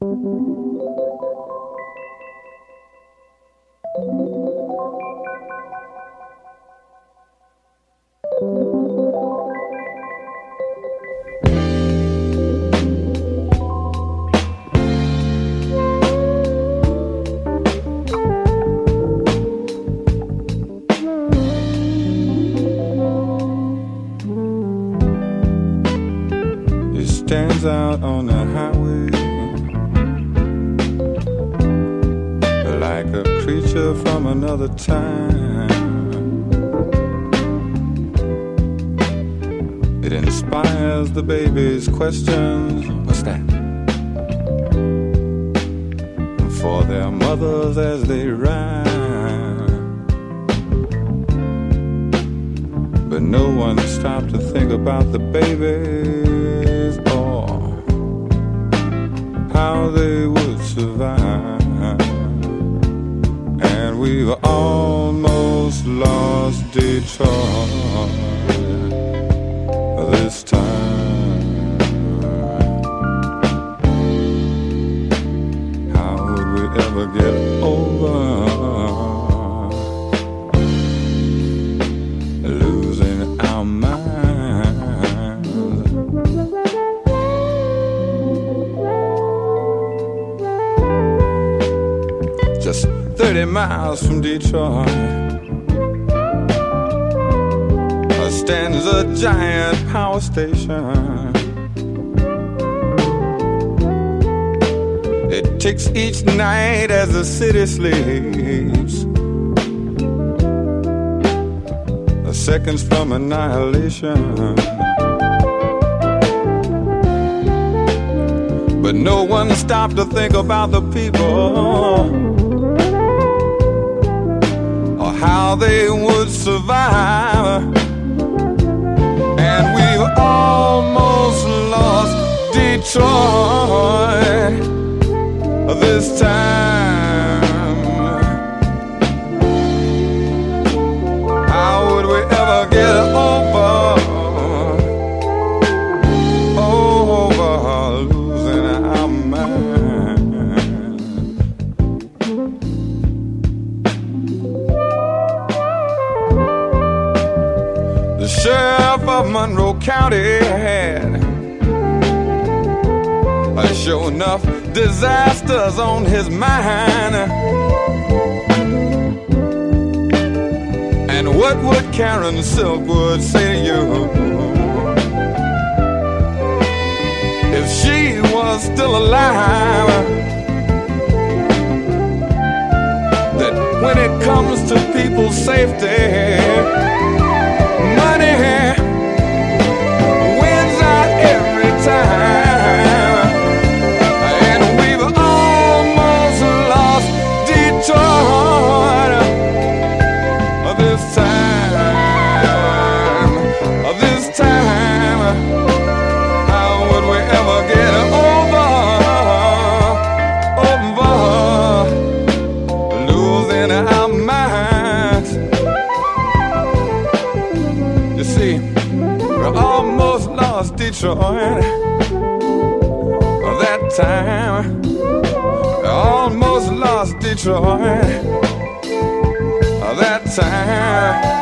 It creature from another time. It inspires the baby's questions. What's that? For their mothers as they ride. But no one stopped to think about the babies or how they would And we've almost lost Detroit this time. How would we ever get over? losing our minds. Just 30 miles from Detroit stands a giant power station. It ticks each night as the city sleeps. seconds from annihilation. But no one stopped to think about the people how they would survive. Monroe County had sure enough disasters on his mind. And what would Karen Silkwood say to you if she was still alive? That when it comes to people's safety, lost Detroit that time, almost lost Detroit that time.